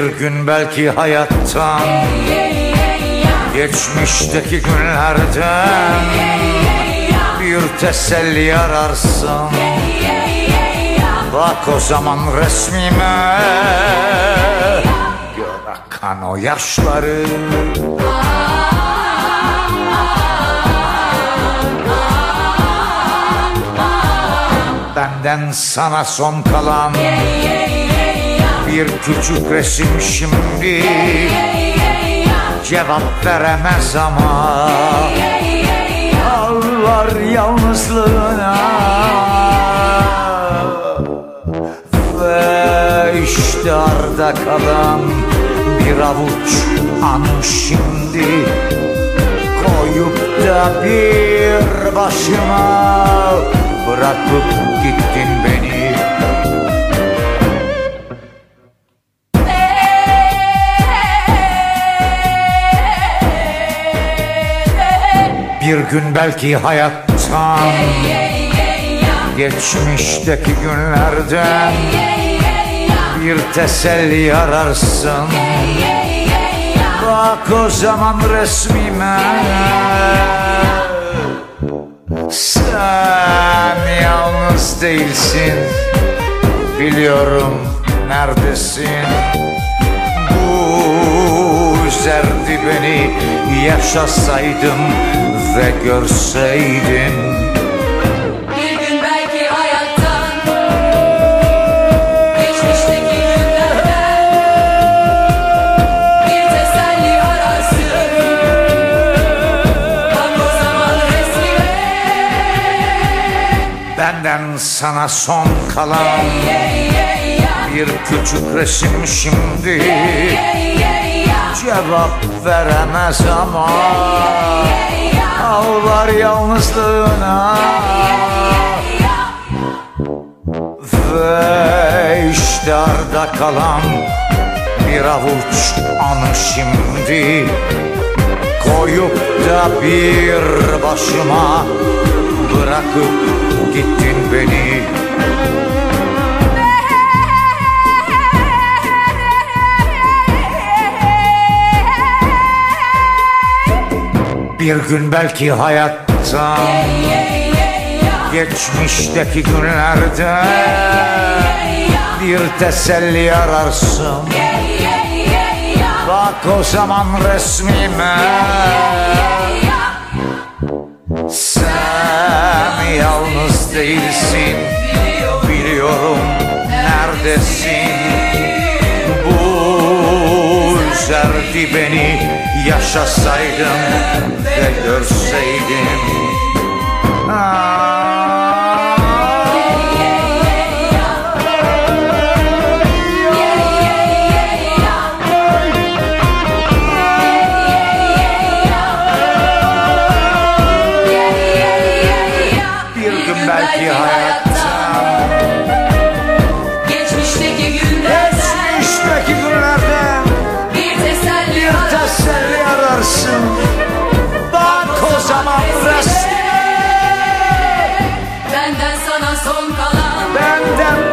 Bir gün belki hayattan Geçmişteki günlerden Bir teselli ararsın Bak o zaman resmime Gör akan o yaşları Benden sana son kalan Bir küçük resim şimdi. Cevap veremez ama Ağlar yalnızlığına. Ve işte arda kalan Bir avuç an şimdi. Koyup da bir başıma Bırakıp gittin beni Bir gün belki hayattan Geçmişteki günlerden Bir teselli ararsın. Bak o zaman resmime. Sen yalnız değilsin. Biliyorum neredesin beni Yaşasaydım ve görseydim. Benden sana son kalan Bir küçük resim şimdi Cevap veremez ama Ağlar yalnızlığına Ve işte arda kalan Bir avuç anı şimdi Koyup da bir başıma Bırakıp gittin beni Bir gün belki hayattan Geçmişteki günlerde Bir teselli ararsın. Bak o zaman resmime. Sen yalnız değilsin Biliyorum neredesin üzerdi beni Yaşasaydım ve görseydim. Ah abandoned